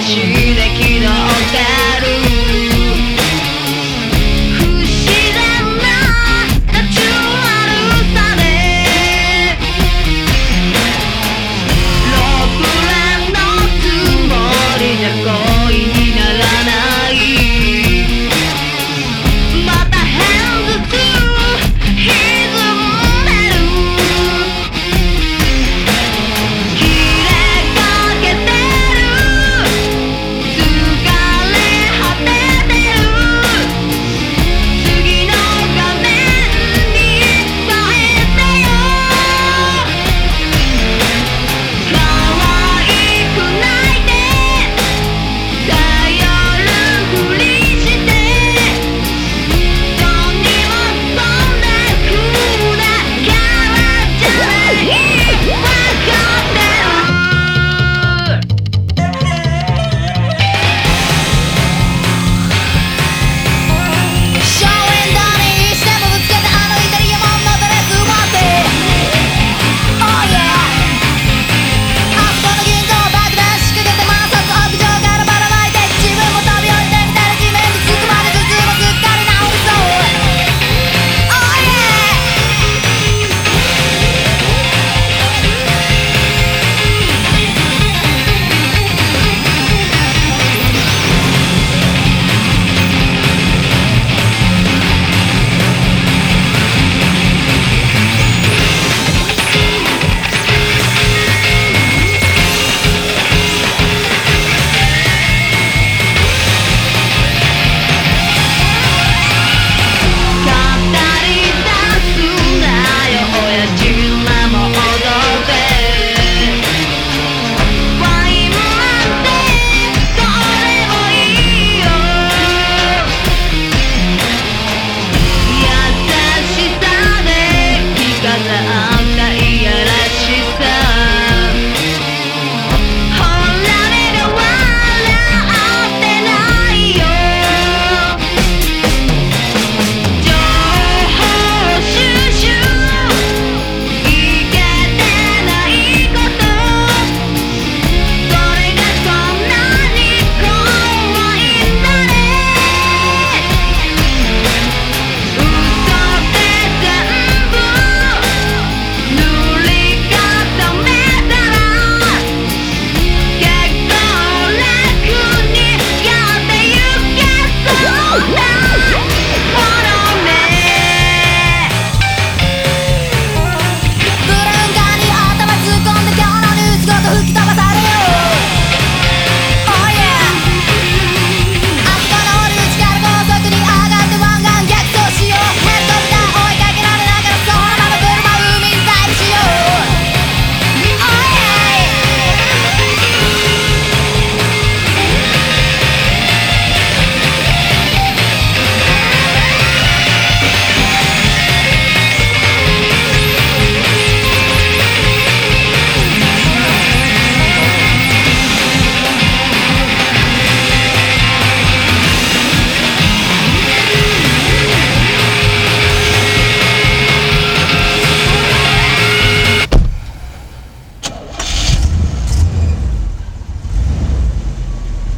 しい。